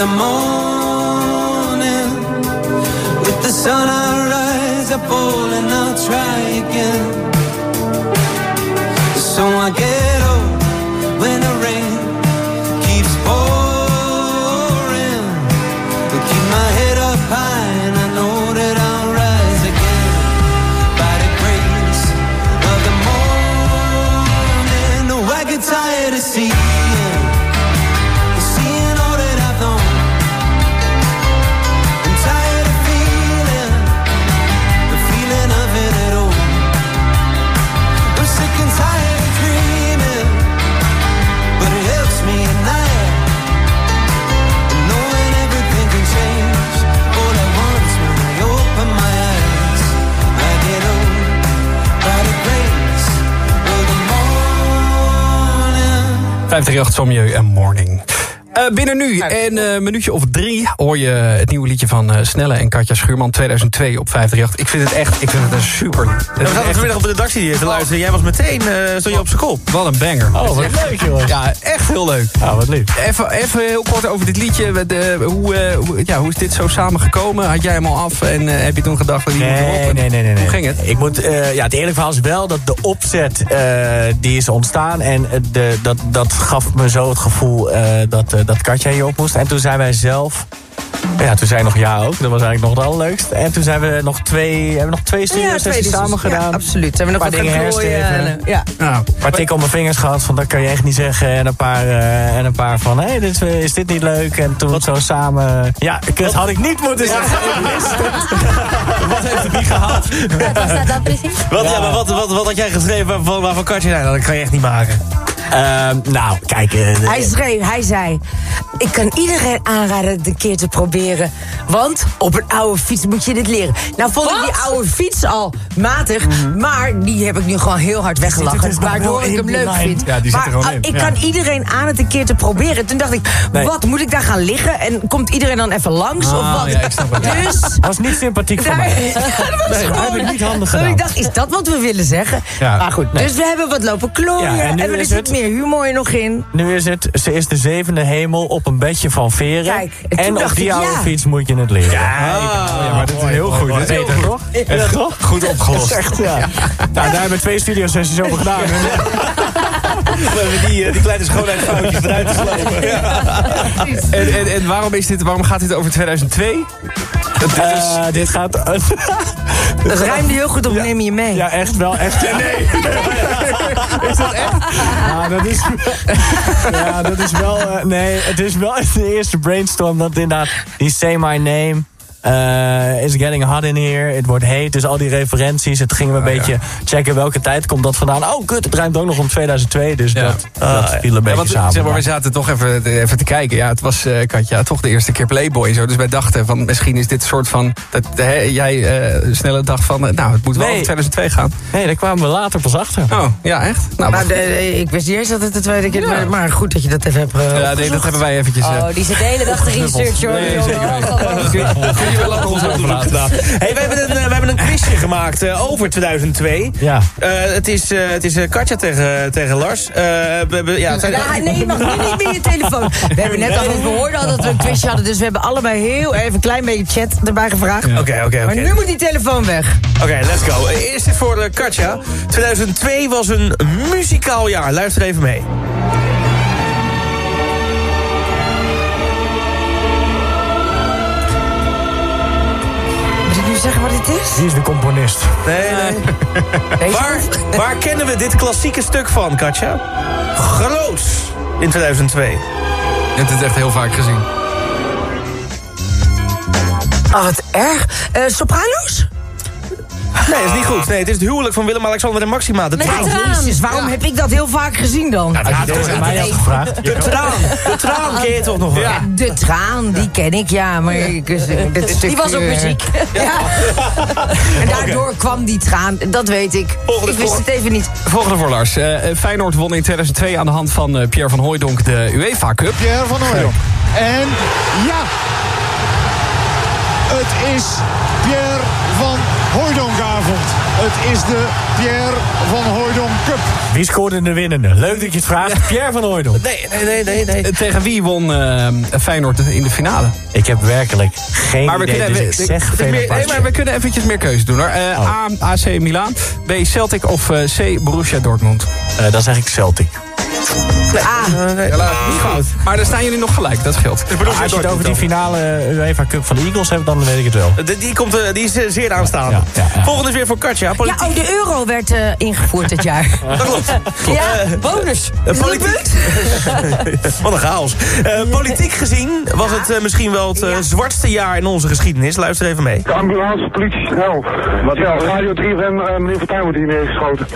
The morning, with the sun I rise, I fall and I'll try again. 538 Sommieu en Morning. Eh, binnen nu en een minuutje of drie hoor je het nieuwe liedje van eh, Snelle en Katja Schuurman 2002 op 538. Ik vind het echt, ik vind het een super. We zaten vanmiddag op de redactie te luisteren. Jij was meteen uh, stond je op zijn kop. Wat een banger. Oh, wat leuk jongens. Ja, echt heel leuk. Wat lief. Even, even heel kort over dit liedje. De, hoe, uh, hoe, ja, hoe is dit zo samengekomen? Had jij hem al af en uh, heb je toen gedacht... dat Nee, nee, nee, nee, nee. Hoe ging het? Ik moet, uh, ja, het eerlijk verhaal is wel dat de opzet die is ontstaan. En de, dat, dat gaf me zo het gevoel dat, dat Katja hier op moest. En toen zijn wij zelf... Ja, toen zei nog ja ook. Dat was eigenlijk nog het allerleukste. En toen zijn we nog twee, hebben we nog twee studiosessies ja, samen gedaan. Ja, absoluut. Hebben we nog een paar dingen hersteven. Ja. ja. Een paar tikken op mijn vingers gehad van dat kan je echt niet zeggen. En een paar, uh, en een paar van hé, hey, dit, is dit niet leuk? En toen wat zo samen... Ja, dat had ik niet moeten zeggen. (laughs) wat heeft het niet gehaald? Wat was dat dan precies? Wat, ja. maar wat, wat, wat had jij geschreven van, waarvan Katje zei? Dat kan je echt niet maken. Uh, nou, kijk... Uh, hij schreef, hij zei... Ik kan iedereen aanraden het een keer te proberen. Want op een oude fiets moet je dit leren. Nou vond Wat? ik die oude fiets al matig. Mm -hmm. Maar die heb ik nu gewoon heel hard weggelachen. Dus waardoor ik hem leuk line. vind. Ja, die maar zit er gewoon in. ik ja. kan iedereen aan het een keer te proberen. Toen dacht ik, nee. wat, moet ik daar gaan liggen? En komt iedereen dan even langs? Ah, of wat? Ja, ik snap het. Dus... Dat was niet sympathiek van mij. (laughs) dat was nee, gewoon... heb ik niet handig gedaan. ik dacht, is dat wat we willen zeggen? Ja. Maar goed, nee. dus we hebben wat lopen klooien. En is zit meer humor nog in. Nu is het, ze is de zevende hemel op een bedje van veren. Kijk, en op die oude ja. fiets moet je het leren. Ja, ja, maar dit is heel goed. Dit is heel Beter, goed. toch? Goed opgelost. Echt, ja. Nou, daar hebben we twee studiosessies over gedaan. (laughs) We hebben die, uh, die kleine schoonheidsfoutjes eruit. Ja. En, en, en waarom, is dit, waarom gaat dit over 2002? Uh, dit gaat... (laughs) Dat ruimde heel goed op, ja. neem je mee. Ja, echt wel. Echt. Ja, nee. (laughs) is dat echt? Ja, dat is, (laughs) ja, dat is wel... Uh, nee, het is wel de eerste brainstorm dat inderdaad... Die Say My Name... Uh, is getting hot in here. Het wordt heet. Dus al die referenties. Het gingen we een oh, beetje ja. checken welke tijd komt dat vandaan. Oh, kut, het ruimt ook nog om 2002. Dus ja. dat, uh, dat viel een beetje want, samen. Zeg maar, we zaten toch even, even te kijken. Ja, het was, uh, Katja, toch de eerste keer Playboy en zo. Dus wij dachten van, misschien is dit een soort van... Dat he, jij snelle dag van, nou, het moet wel nee. om 2002 gaan. Nee, daar kwamen we later pas achter. Oh, ja, echt? Nou, maar de, ik wist niet eens dat het de tweede keer... Ja. Maar goed dat je dat even hebt Ja, nee, dat hebben wij eventjes... Oh, die zit de hele dag te research, (laughs) hoor. Nee, zeker Kun (laughs) (laughs) je wel laten ons over gedaan. Hey, we, hebben een, uh, we hebben een quizje gemaakt uh, over 2002. Ja. Uh, het is, het is Katja tegen, tegen Lars. we, we, ja, zijn... ja, nee, je mag nu niet meer je telefoon. (laughs) We hebben net al gehoord al dat we een quizje hadden. Dus we hebben allebei heel even een klein beetje chat erbij gevraagd. Oké, oké, oké. Maar nu moet die telefoon weg. Oké, okay, let's go. Eerst dit voor Katja. 2002 was een muzikaal jaar. Luister even mee. Is? Wie is de componist? Nee, nee. (laughs) waar, (laughs) waar kennen we dit klassieke stuk van, Katja? Groots in 2002. Je hebt het echt heel vaak gezien. Oh, wat erg. Uh, soprano's? Nee, dat is niet goed. Nee, het is het huwelijk van Willem-Alexander en Maxima. De Met traan. de traan. Jezus, waarom ja. heb ik dat heel vaak gezien dan? Ja, dat is mij had gevraagd. De traan. De traan ken je toch nog wel? Ja, de traan, die ken ik, ja. Maar ik, dit stukje, die was op muziek. Ja. en daardoor okay. kwam die traan, dat weet ik. Volgende ik wist het even niet. Volgende voor Lars. Uh, Feyenoord won in 2002 aan de hand van uh, Pierre van Hooijdonk de UEFA Cup. Pierre van Hooijdonk. En ja, het is Pierre van Hooijdonkavond. Het is de Pierre van Hooijdonk Cup. Wie scoorde de winnende? Leuk dat je het vraagt. Pierre van Hooijdonk. Nee, nee, nee, nee, nee. Tegen wie won uh, Feyenoord in de finale? Ik heb werkelijk geen maar we idee, kunnen, dus we, ik zeg meer, nee, maar we kunnen eventjes meer keuze doen hoor. Uh, oh. A, AC Milan, B, Celtic of uh, C, Borussia Dortmund? Uh, dan zeg ik Celtic. Nee, ah, nee, ja, niet goed. Maar dan staan jullie nog gelijk, dat scheelt. Dus als je het over die finale UEFA Cup van de Eagles hebt, dan weet ik het wel. Die, die, komt, die is zeer aanstaande. Ja, ja, ja. Volgende is weer voor Katja. Politiek. Ja, oh, de euro werd uh, ingevoerd dit jaar. (laughs) dat klopt. klopt. Ja, bonus. Uh, politiek. (laughs) (laughs) Wat een chaos. politiek gezien was het misschien wel het zwartste jaar in onze geschiedenis. Luister even mee. De ambulance, politie, snel. Wat ja, Radio 3 en meneer Fortuyn wordt hier neergeschoten.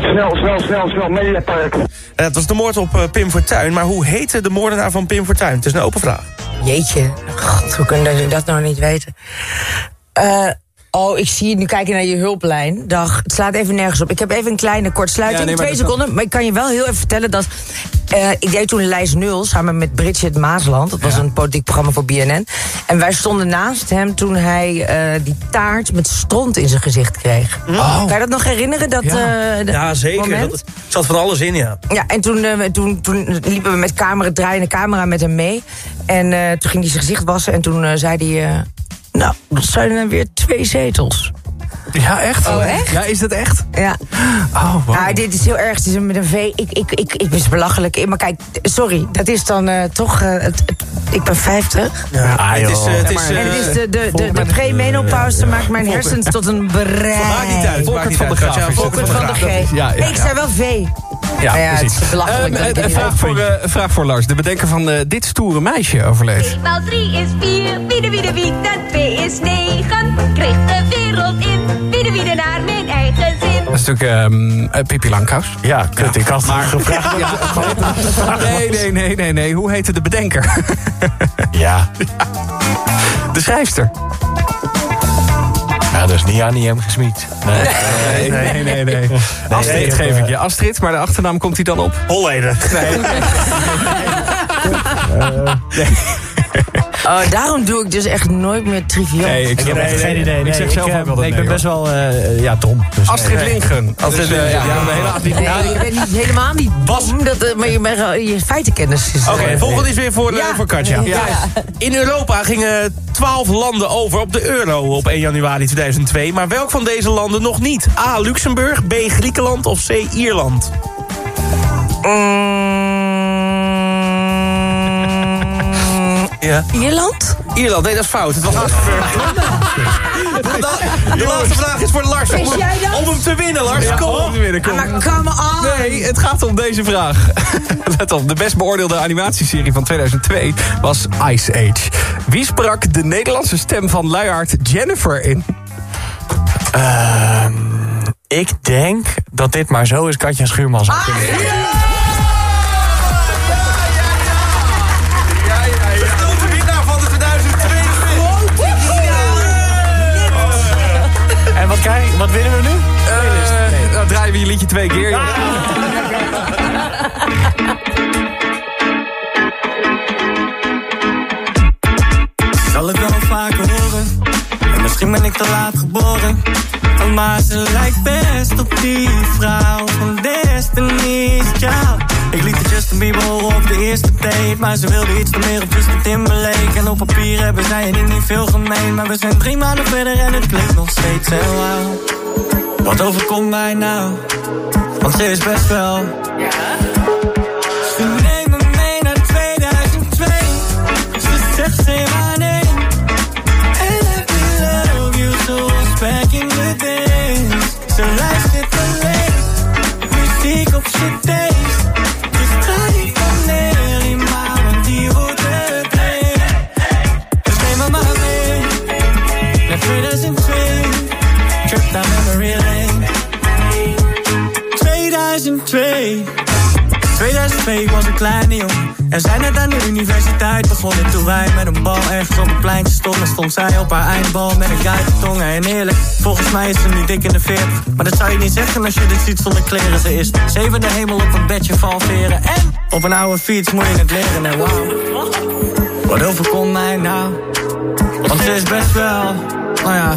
Snel, snel, snel, snel, mediapark. Het was de moord op uh, Pim Fortuyn. Maar hoe heette de moordenaar van Pim Fortuyn? Het is een open vraag. Jeetje, God, hoe kunnen jullie dat nou niet weten? Uh, Oh, ik zie je nu kijken naar je hulplijn. Dag, het slaat even nergens op. Ik heb even een kleine kortsluiting, Ja, nee, twee seconden. Maar ik kan je wel heel even vertellen dat... eh, ik deed toen Lijst Nul samen met Bridget Maasland. Dat was een politiek programma voor BNN. En wij stonden naast hem toen hij eh, die taart met stront in zijn gezicht kreeg. Oh. Kan je dat nog herinneren? Dat, Ja, eh, ja zeker. Dat zat van alles in, ja. Ja, en toen, toen, toen liepen we met camera, draaiende camera met hem mee. En toen ging hij zijn gezicht wassen en toen zei hij... nou, dat zijn er weer twee zetels. Ja, echt? Oh, echt? Ja, is dat echt? Ja. Oh, wow. Ja, dit is heel erg. Het is een- met een V. Ik, ik, ik, ik ben belachelijk. Maar kijk, sorry. Dat is dan eh, toch... eh, het, het- ik ben 50. Ja, het is, eh, het is, en het is de, de, de, de premenopauze maakt mijn hersens tot een brei. Maakt niet uit. Niet van de. Graaf het. Volkert Volkert van de G. Ja, ja, Nee, ik zei wel V. Ja, Nou ja, het precies. is belachelijk Ehm, dat ik een het vraag, niet voor, eh, een vraag voor Lars. De bedenker van eh, dit stoere meisje overleed. maal 3 is 4, wiede wiede wie, en 2 is 9. Kreeg de wereld in, wiede wiede naar mijn eigen zin. Dat is natuurlijk ehm eh, Pippi Langkous. Ja, kut, ik had maar gevraagd. (laughs) Nee, nee, nee, nee, nee. Hoe heette de bedenker? Ja. (laughs) De schrijfster. Ja, dat is niet M. Gesmied. Nee. Nee, nee, nee. nee. Astrid geef ik je. Astrid, maar de achternaam komt hij dan op? Holleden. Nee. (laughs) Oh, daarom doe ik dus echt nooit meer triviaal. Nee, ik Ik heb echt geen idee. Ik zeg zelf eh, ook altijd nee, Ik ben best wel, eh, ja, dom. Dus, Astrid nee. Lindgren. Astrid, Dus, eh, ja, ja. de hele Astrid Nee, ik ben niet, helemaal niet (laughs) dom, dat, maar je, bent je feitenkennis is... Oké, volgende is weer voor, Ja. voor Katja. Ja. In Europa gingen 12 landen over op de euro op 1 januari 2002. Maar welk van deze landen nog niet? A. Luxemburg, B. Griekenland of C. Ierland? Ja. Ierland? Ierland, nee, dat is fout. Het was. (laughs) De laatste vraag is voor Lars. Om, om hem te winnen, Lars. Ja, Kom om op. te winnen, kom. Ah, maar come on! Nee, het gaat om deze vraag. (laughs) Let op, de best beoordeelde animatieserie van 2002 was Ice Age. Wie sprak de Nederlandse stem van luiaard Jennifer in? Ehm, ik denk dat dit maar zo is Katja Schuurman zou kunnen zijn. De En wat, winnen we nu? Eh, nou draaien we je liedje twee keer. joh. Zal het wel vaker horen En misschien ben ik te laat geboren Maar ze lijkt best op die vrouw van Ik Bieber horen op de eerste date. Maar ze wilde iets meer op Justin Timberlake En op papier hebben zij ik niet veel gemeen. Maar we zijn drie maanden verder en het klinkt nog steeds heel oud. Wat overkomt mij nou? Want ze is best wel kleine jongen En zij net aan de universiteit begonnen Toen wij met een bal ergens op een pleintje stonden. Stond zij op haar eindbal met een guidetongen En eerlijk, volgens mij is ze nu dik in de 40 Maar dat zou je niet zeggen als je dit ziet zonder kleren. Ze is zevende hemel op een bedje van veren. En op een oude fiets moet je het leren. En wauw, wat overkomt mij nou? Want ze is best wel, nou ja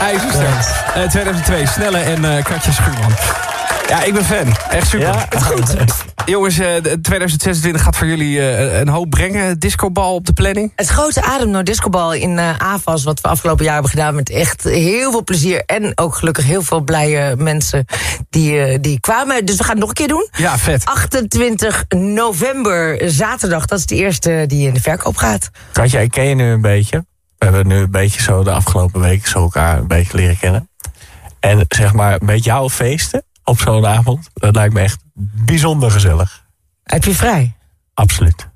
IJzersterk. Eh, 2002, Snelle en eh Katja Schuurman. Ja, ik ben fan. Echt super. Ja? goed. (laughs) Jongens, eh, de- 2026 gaat voor jullie eh, een hoop brengen. Discobal op de planning. Het grote Adem Discobal in eh AFAS, wat we afgelopen jaar hebben gedaan met echt heel veel plezier. En ook gelukkig heel veel blije mensen die, eh, die kwamen. Dus we gaan het nog een keer doen. Ja, vet. 28 november, zaterdag, dat is de eerste die in de verkoop gaat. Katja, ik ken je nu een beetje. We hebben nu een beetje zo de afgelopen weken zo elkaar een beetje leren kennen. En zeg maar, met jouw feesten op zo'n avond, dat lijkt me echt bijzonder gezellig. Heb je vrij? Absoluut.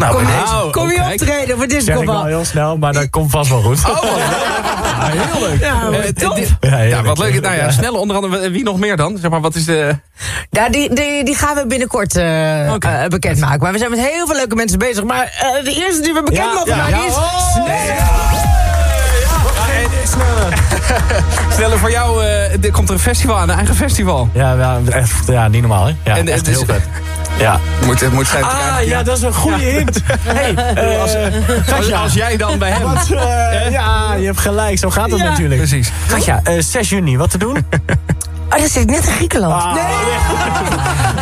Nou, kom je, kom je Oh, kijk. optreden voor Zeg ik wel heel snel, maar dat komt vast wel goed. Oh, wat leuk. Ja, heel leuk. Ja, wat Eh, tof. dit- Ja. Ja, wat leuk. Nou ja, snelle onder andere. Wie nog meer dan? Zeg maar, wat is de... Ja, die, die, die gaan we binnenkort eh Oké. eh, bekendmaken. Maar we zijn met heel veel leuke mensen bezig. Maar eh, de eerste die we bekend Ja, mogen ja, maken ja, is... oh. (laughs) Snelle voor jou. eh, er komt er een festival aan, een eigen festival. Ja, ja, echt, ja, niet normaal, hè? Ja, En, eh, echt dus- heel vet. Ja. Moet, het moet zijn Ah, ja, dat is een goede hint. (laughs) Hey, eh, Als, Katja. als jij dan bij hem. Wat, eh, (laughs) ja, je hebt gelijk, zo gaat het Ja. natuurlijk. Precies. Katja, eh 6 juni, wat te doen? (laughs) Oh, dat zit net in Griekenland. Ah.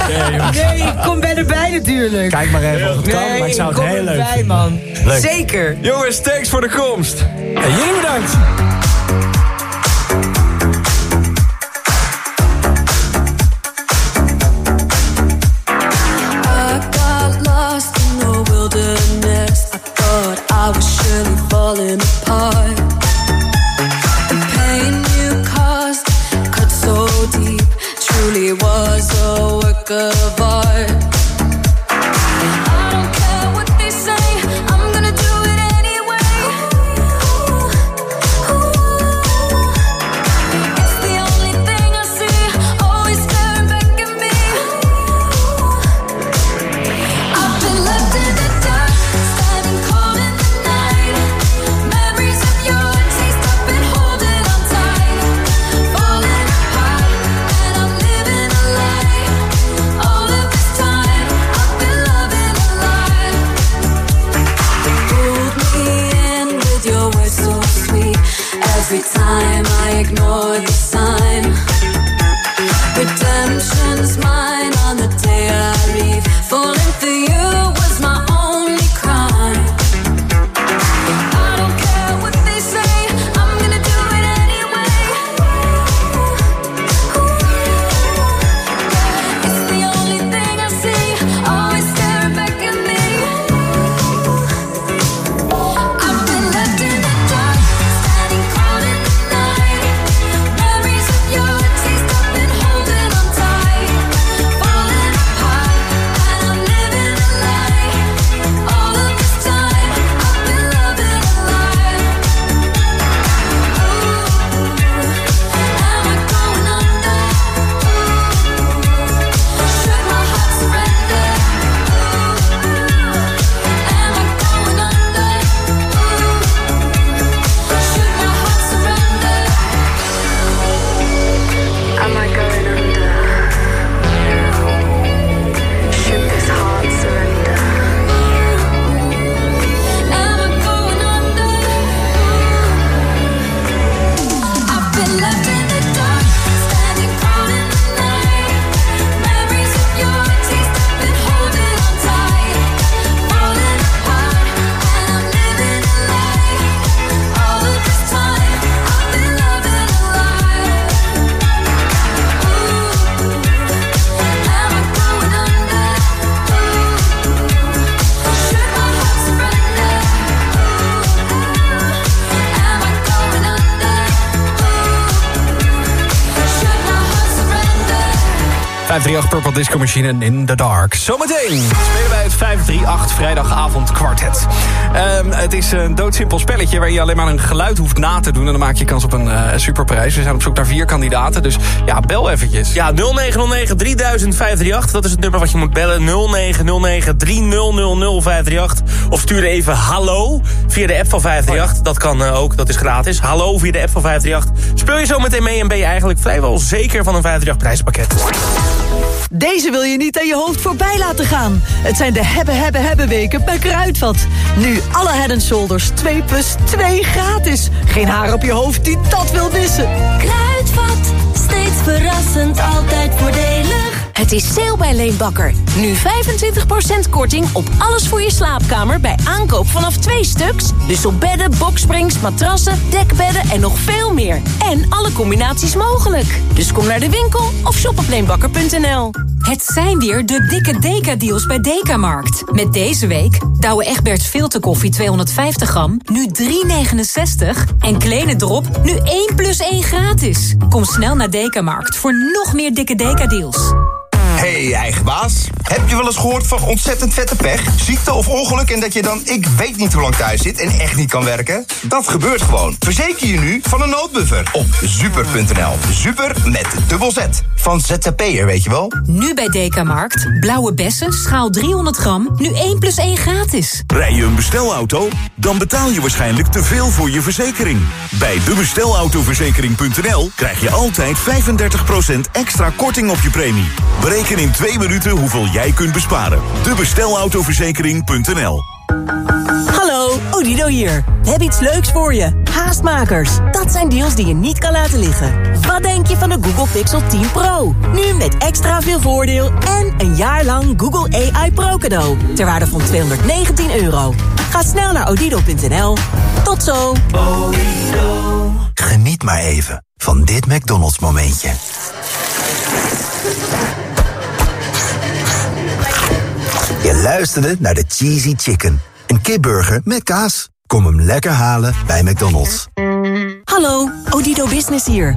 Nee, nee, ik kom bij erbij natuurlijk. Kijk maar even of het kan, nee, maar ik zou het kom heel leuk erbij, vinden. man. Leuk. Zeker. Jongens, thanks voor de komst. En jullie bedankt. Purple Disco Machine en In The Dark. Zometeen spelen wij het 538 vrijdagavond kwartet. Ehm, het is een doodsimpel spelletje waar je alleen maar een geluid hoeft na te doen... en dan maak je kans op een eh, superprijs. We zijn op zoek naar vier kandidaten, dus ja, bel eventjes. Ja, 0909 30538. Dat is het nummer wat je moet bellen. 0909 3000538. Of stuur even hallo via de app van 538. Dat kan eh, ook, dat is gratis. Hallo via de app van 538. Speel je zo meteen mee en ben je eigenlijk vrijwel zeker van een 538 prijspakket. Deze wil je niet aan je hoofd voorbij laten gaan. Het zijn de hebben, hebben, hebben weken bij Kruidvat. Nu alle Head Shoulders 2 plus 2 gratis. Geen haar op je hoofd die dat wil missen. Kruidvat, steeds verrassend, altijd voordelig. Het is sale bij Leenbakker. Nu 25% korting op alles voor je slaapkamer bij aankoop vanaf twee stuks. Dus op bedden, boksprings, matrassen, dekbedden en nog veel meer. En alle combinaties mogelijk. Dus kom naar de winkel of shop op. Het zijn weer de dikke Deka-deals bij Dekamarkt. Met deze week Douwe Egberts filterkoffie 250 gram, nu 3,69. En Kleine Drop, nu 1 plus 1 gratis. Kom snel naar Dekamarkt voor nog meer dikke Deka-deals. Hey, eigen baas. Heb je wel eens gehoord van ontzettend vette pech? Ziekte of ongeluk en dat je dan ik weet niet hoe lang thuis zit en echt niet kan werken? Dat gebeurt gewoon. Verzeker je nu van een noodbuffer op super.nl. Super met dubbel Z. Van ZZP'er, weet je wel? Nu bij Dekamarkt. Blauwe bessen, schaal 300 gram, nu 1 plus 1 gratis. Rij je een bestelauto? Dan betaal je waarschijnlijk te veel voor je verzekering. Bij debestelautoverzekering.nl krijg je altijd 35% extra korting op je premie. Bereken in twee minuten hoeveel jij kunt besparen. Debestelautoverzekering.nl Hallo, Odido hier. We hebben iets leuks voor je. Haastmakers. Dat zijn deals die je niet kan laten liggen. Wat denk je van de Google Pixel 10 Pro? Nu met extra veel voordeel en een jaar lang Google AI Pro cadeau. Ter waarde van 219 euro. Ga snel naar odido.nl. Tot zo. Geniet maar even van dit McDonald's momentje. Luisterde naar de Cheesy Chicken. Een kipburger met kaas. Kom hem lekker halen bij McDonald's. Hallo, Odido Business hier.